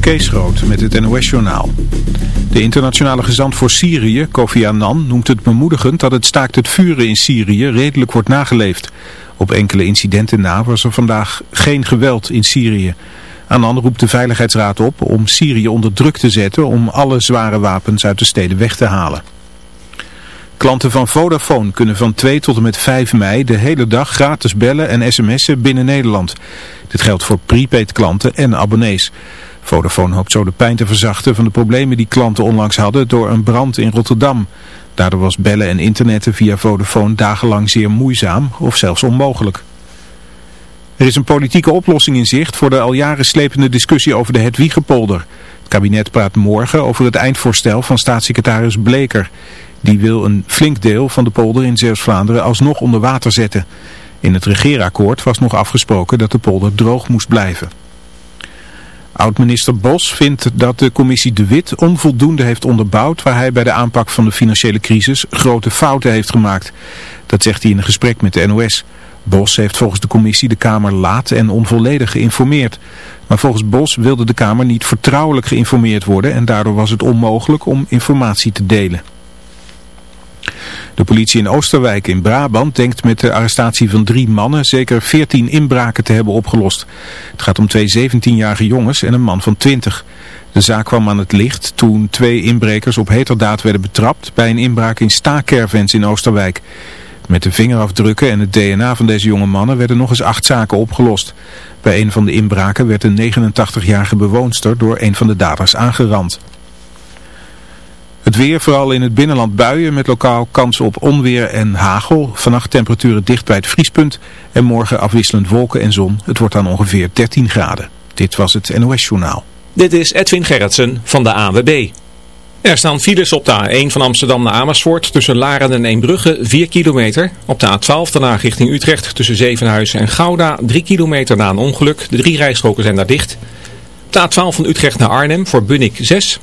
Kees Groot met het NOS-journaal. De internationale gezant voor Syrië, Kofi Annan, noemt het bemoedigend dat het staakt het vuren in Syrië redelijk wordt nageleefd. Op enkele incidenten na was er vandaag geen geweld in Syrië. Annan roept de Veiligheidsraad op om Syrië onder druk te zetten om alle zware wapens uit de steden weg te halen. Klanten van Vodafone kunnen van 2 tot en met 5 mei de hele dag gratis bellen en sms'en binnen Nederland. Dit geldt voor prepaid klanten en abonnees. Vodafone hoopt zo de pijn te verzachten van de problemen die klanten onlangs hadden door een brand in Rotterdam. Daardoor was bellen en internetten via Vodafone dagenlang zeer moeizaam of zelfs onmogelijk. Er is een politieke oplossing in zicht voor de al jaren slepende discussie over de Hedwiegepolder. Het kabinet praat morgen over het eindvoorstel van staatssecretaris Bleker. Die wil een flink deel van de polder in Zeeuws-Vlaanderen alsnog onder water zetten. In het regeerakkoord was nog afgesproken dat de polder droog moest blijven. Oud-minister Bos vindt dat de commissie De Wit onvoldoende heeft onderbouwd waar hij bij de aanpak van de financiële crisis grote fouten heeft gemaakt. Dat zegt hij in een gesprek met de NOS. Bos heeft volgens de commissie de Kamer laat en onvolledig geïnformeerd. Maar volgens Bos wilde de Kamer niet vertrouwelijk geïnformeerd worden en daardoor was het onmogelijk om informatie te delen. De politie in Oosterwijk in Brabant denkt met de arrestatie van drie mannen zeker 14 inbraken te hebben opgelost. Het gaat om twee 17-jarige jongens en een man van 20. De zaak kwam aan het licht toen twee inbrekers op heterdaad werden betrapt bij een inbraak in staakervens in Oosterwijk. Met de vingerafdrukken en het DNA van deze jonge mannen werden nog eens acht zaken opgelost. Bij een van de inbraken werd een 89-jarige bewoonster door een van de daders aangerand. Het weer, vooral in het binnenland buien met lokaal kans op onweer en hagel. Vannacht temperaturen dicht bij het vriespunt en morgen afwisselend wolken en zon. Het wordt dan ongeveer 13 graden. Dit was het NOS Journaal. Dit is Edwin Gerritsen van de ANWB. Er staan files op de A1 van Amsterdam naar Amersfoort tussen Laren en Eembrugge 4 kilometer. Op de A12 daarna richting Utrecht tussen Zevenhuizen en Gouda 3 kilometer na een ongeluk. De drie rijstroken zijn daar dicht. Op de A12 van Utrecht naar Arnhem voor Bunnik 6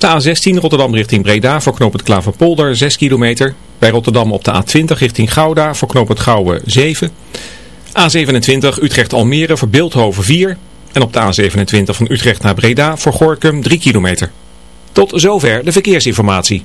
de A16 Rotterdam richting Breda voor knoop het Klaverpolder 6 kilometer. Bij Rotterdam op de A20 richting Gouda voor knoop het Gouwen 7. A27 Utrecht-Almere voor Beeldhoven 4. En op de A27 van Utrecht naar Breda voor Gorkum 3 kilometer. Tot zover de verkeersinformatie.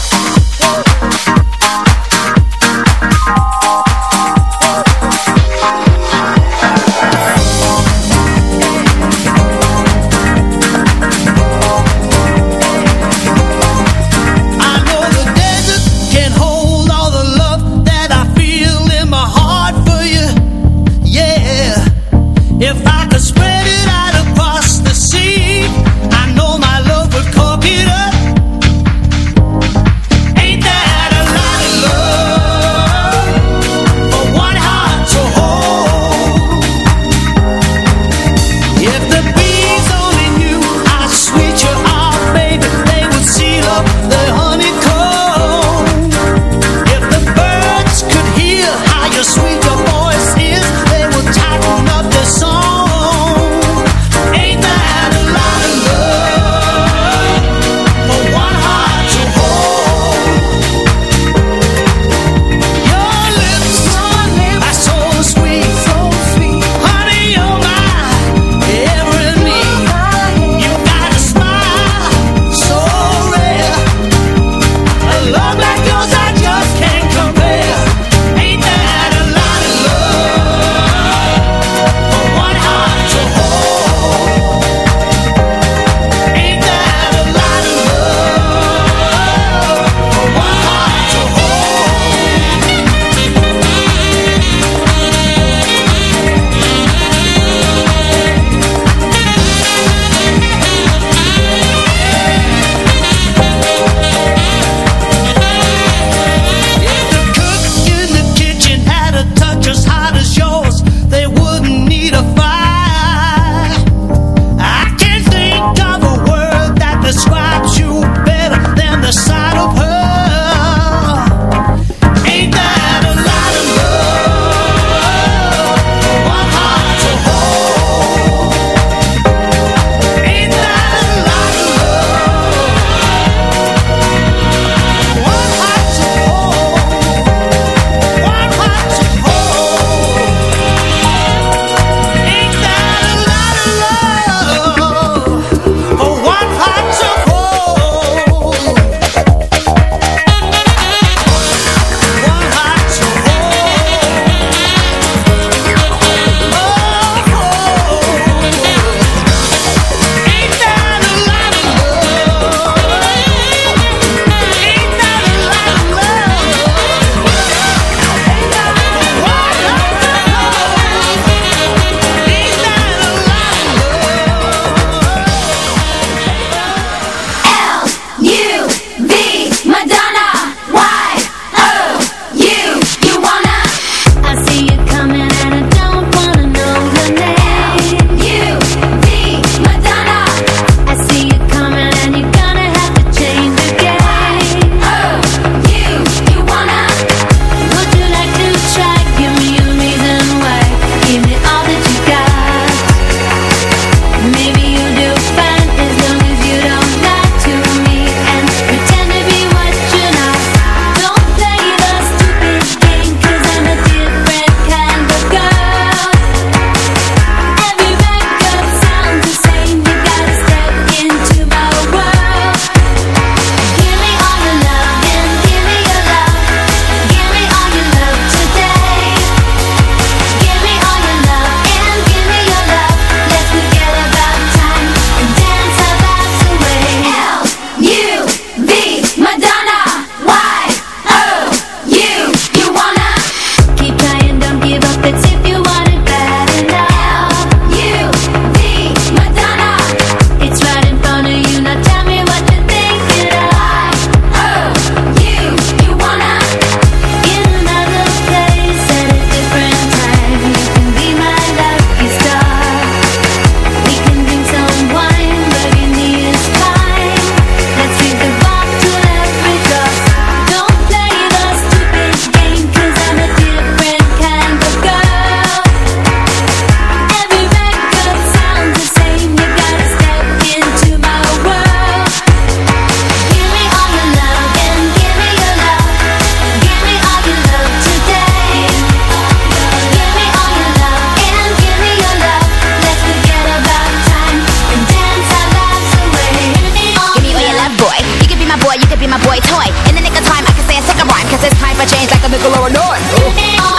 chains like a Nickel or a North.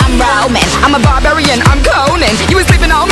I'm Roman, I'm a barbarian, I'm Conan. You was sleeping on me.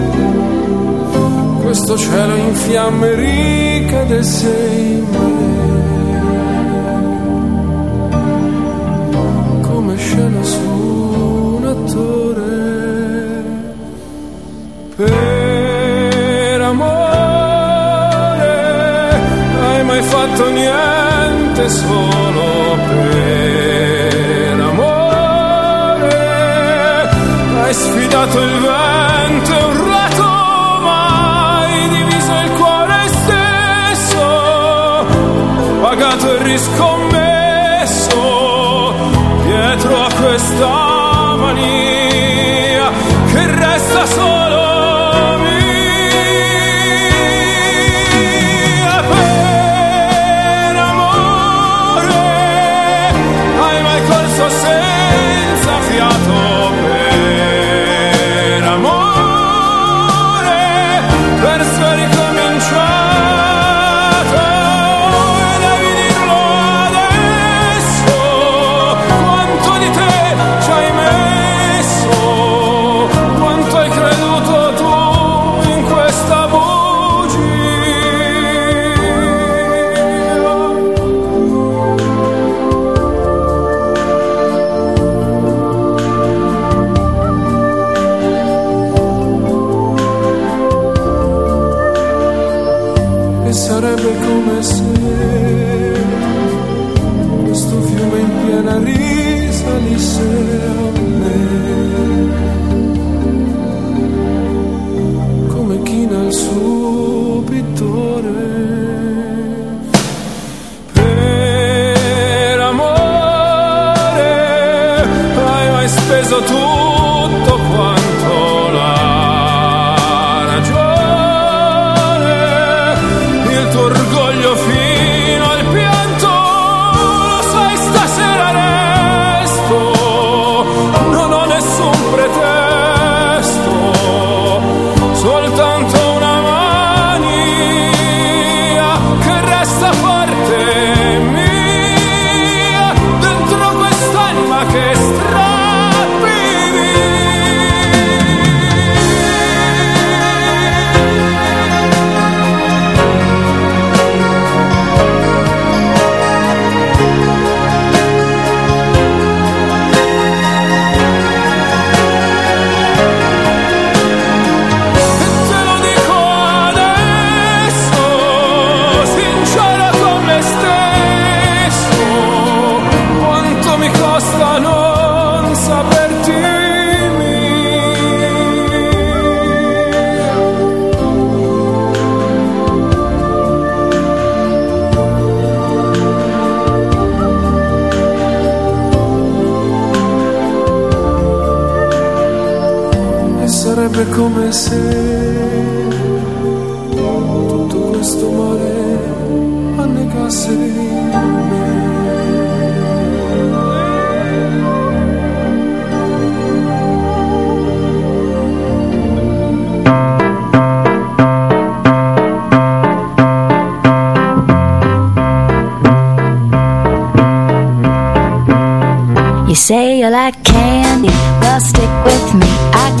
questo cielo in fiamme ricadesse in me, come scena su un attore per amore. Hai mai fatto niente solo per amore? Hai sfidato il vento sarebbe come se questo fiume in piena risalisse a me. Come china il suo pittore You say you like candy, well stick with me. I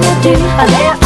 nothing to do. Are there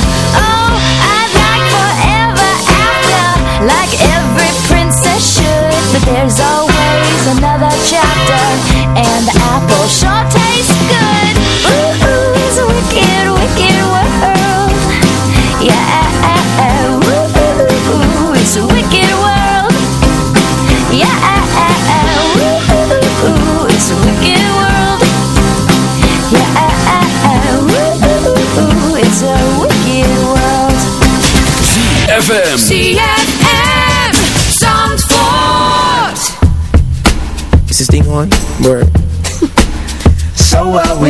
And the apple sure tastes good. Ooh, ooh, it's a wicked, wicked world. Yeah, ooh, ooh, ooh, it's a wicked world. Yeah, ooh, ooh, ooh, it's a wicked world. Yeah, ooh, ooh, ooh, it's a wicked world. FM. ZFM Zandvoort. Is this thing on? Word.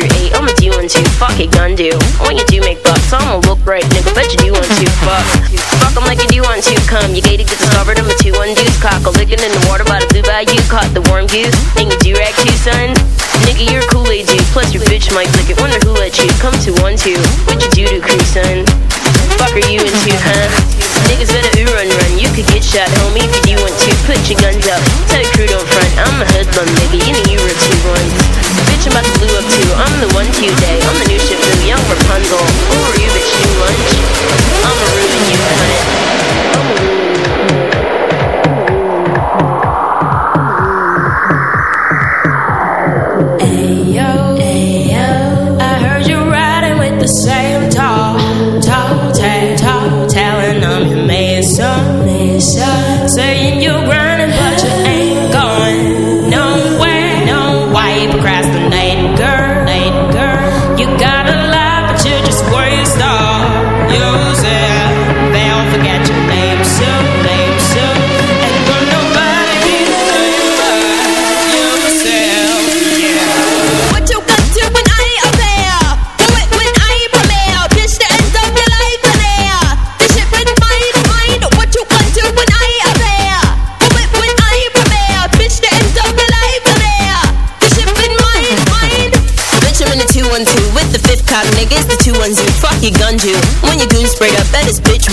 Bust eight. I'ma do one two. Fuck it, gun do. When you do make bucks, I'ma look right, nigga. Bet you do want to. Fuck. Fuck 'em like you do want to. Come, you gated, get discovered. I'm a two one deuce. Cock licking in the water by the blue bayou. Caught the warm goose. And you do rag too, son. Nigga, you're a Kool-Aid dude. Plus your bitch might lick it. Wonder who let you come to one two. What you do to crew, son? Fuck are you into, huh? Niggas better ooh run run. You could get shot, homie, if you do want to. Put your guns up. Tell your crew don't front. I'm a hoodlum, nigga. You know you were two ones about the blue I'm the one Tuesday, I'm the new ship young Rapunzel. Over you bitch, new lunch. I'm a Reuben, you cunt. I'm a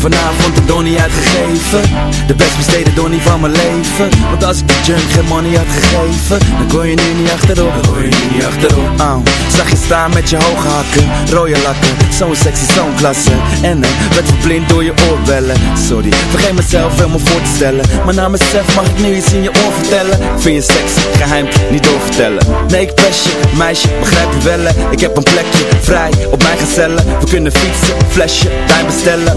Vanavond de donnie uitgegeven. De best besteden donnie van mijn leven. Want als ik de junk geen money had gegeven Dan kon je nu niet achterop. Dan kon je nu niet achterop. Oh. Zag je staan met je hoge hakken Rode lakken. Zo'n sexy, zo'n klasse. En eh, werd verblind door je oorbellen. Sorry, vergeet mezelf helemaal voor te stellen. Maar na mezelf mag ik nu iets in je oor vertellen. Vind je sexy, geheim, niet doorvertellen. Nee, ik pest je, meisje, begrijp je wel? Ik heb een plekje, vrij, op mijn gezellen. We kunnen fietsen, flesje, wijn bestellen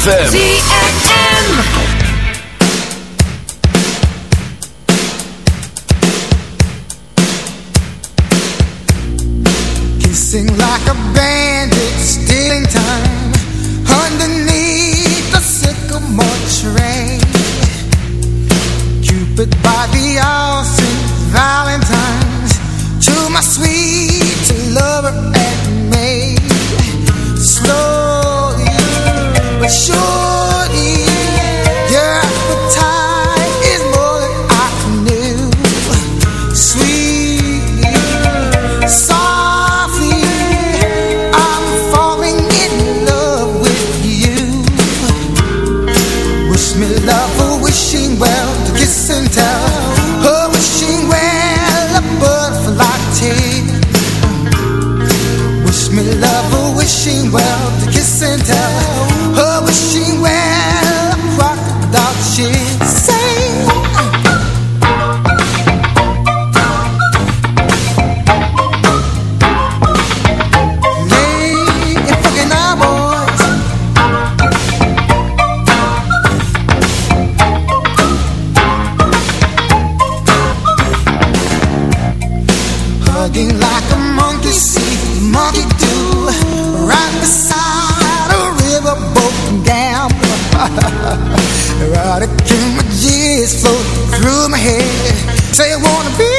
ZFM. Say I wanna be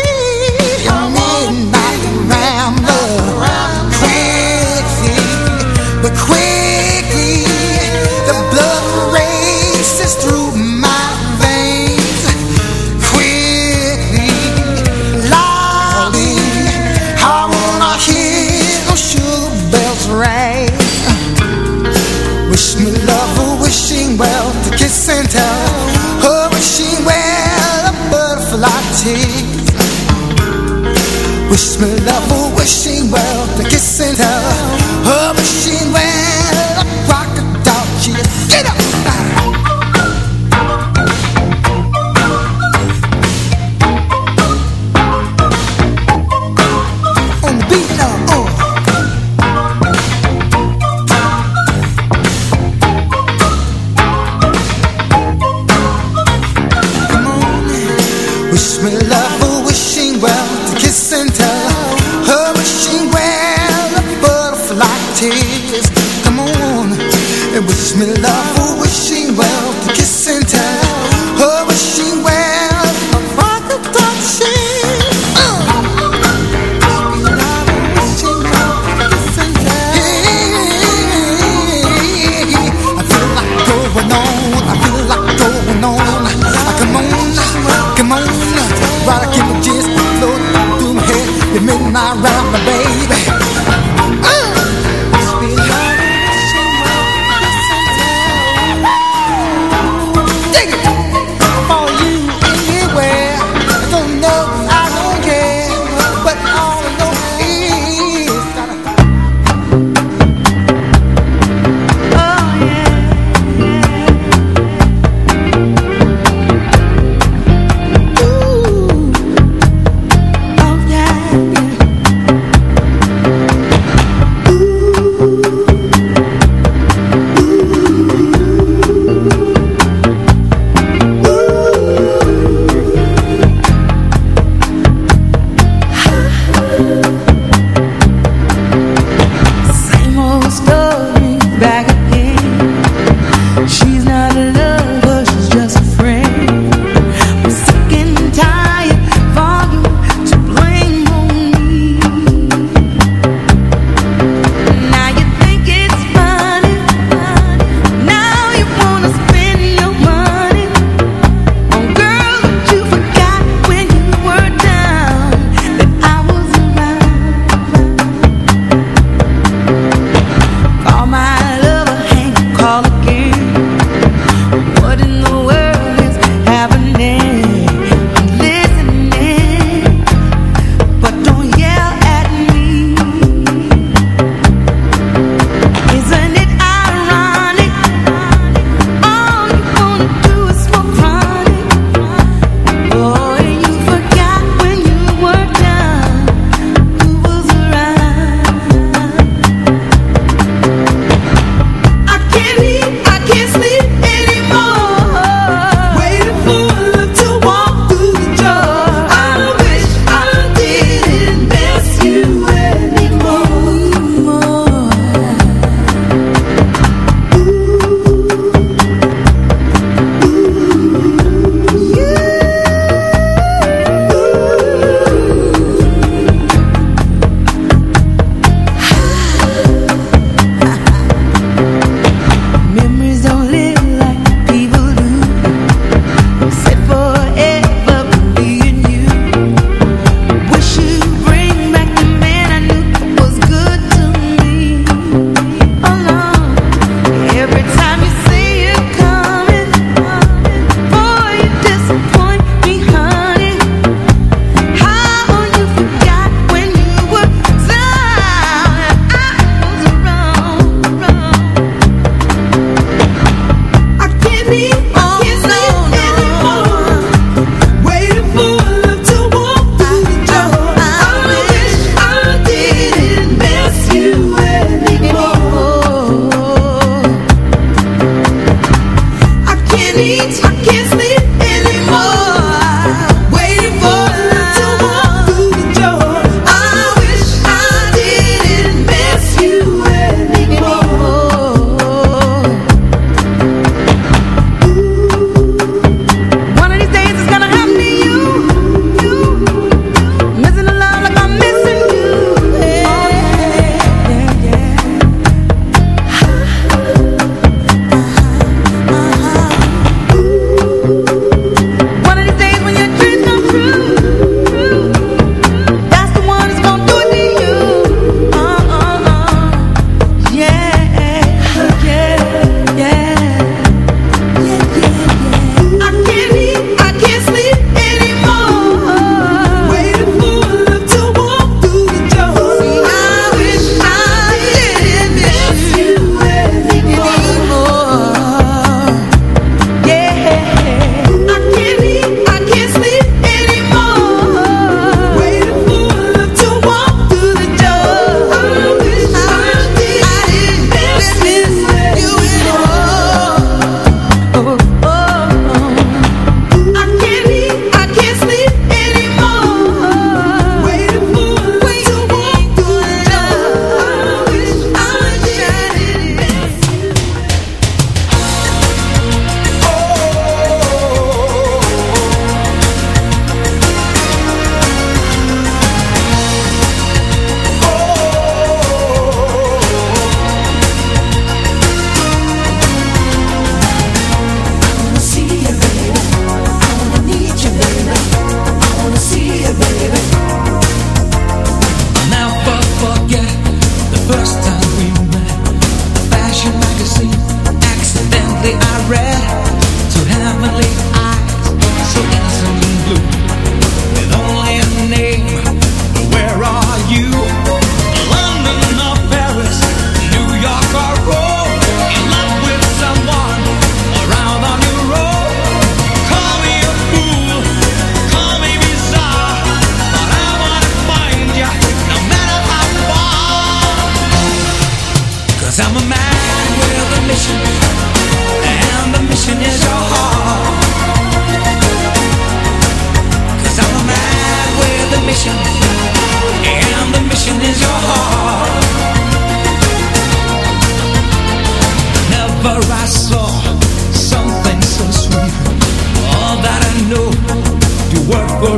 We're